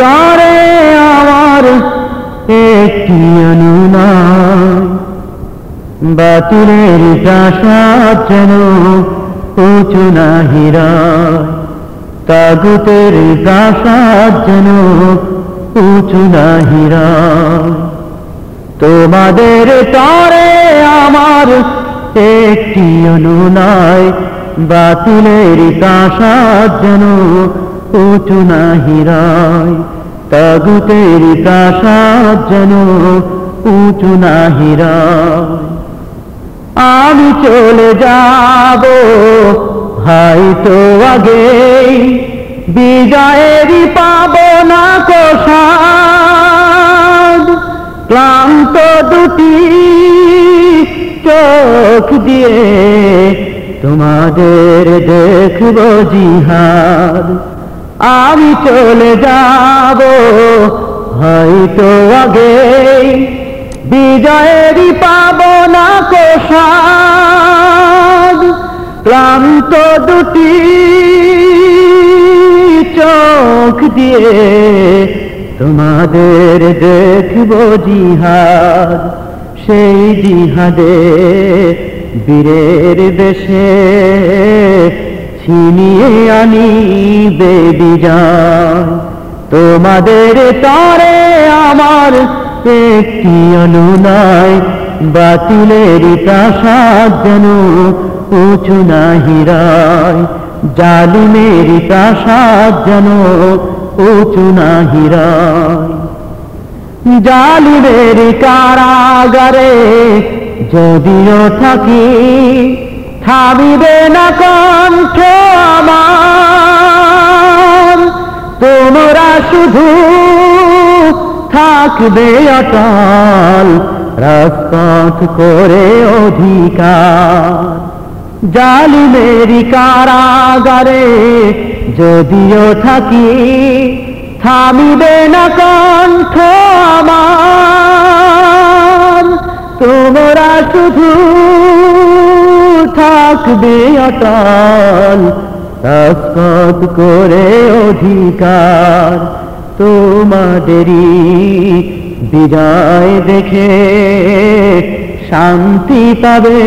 তরে আমার, একটি অনুমান। বাতিলের প্রাসাদ যেন উঁচু না হীরায় তাগুতের প্রাসাদ যেন উঁচু না হীরায় তোমাদের তরে আমার, একটি অনুনয়। বাতিলের প্রাসাদ যেন উঁচু না হীরায় তাগুতের প্রাসাদ যেন উঁচু না আমি চলে যাব তো আগে বিজয়েরই পাব না কোষাদ। ক্লান্ত দুটি চোখ দিয়ে তোমাদের দেখব জিহাদ। আমি চলে যাব, হয়তো আগেই বিজয়েরই পাব না কোষাদ। ক্লান্ত দুটি চোখ দিয়ে তোমাদের দেখব জিহাদ। সেই জিহাদে বীরের দেশে ছিনিয়ে আনিবে বিজয় তোমাদের তরে আমার একটি অনুনয়, বাতিলের প্রাসাদ যেন উঁচু না হীরায় জালিমের প্রাসাদ যেন উঁচু না হীরায় জালিমের কারাগারে যদিও থাকি, থামিবে না কণ্ঠ আমার। তোমরা শুধু থাকবে অটল, রাজপথ করে অধিকার। জালিমেরি কারাগারে যদিও থাকি, থামিবে না কণ্ঠ থাকবে অটল, রাজপথ করে অধিকার তোমাদেরই বিজয় দেখে শান্তি পাবে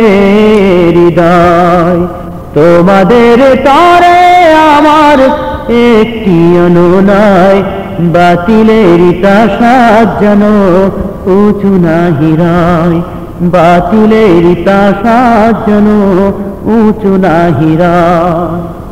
হৃদয়। তোমাদের তরে আমার একটি অনুনয়, বাতিলের প্রাসাদ যেন উঁচু না হীরায়। বাতিলের তাসা যেন উঁচু না হীরায়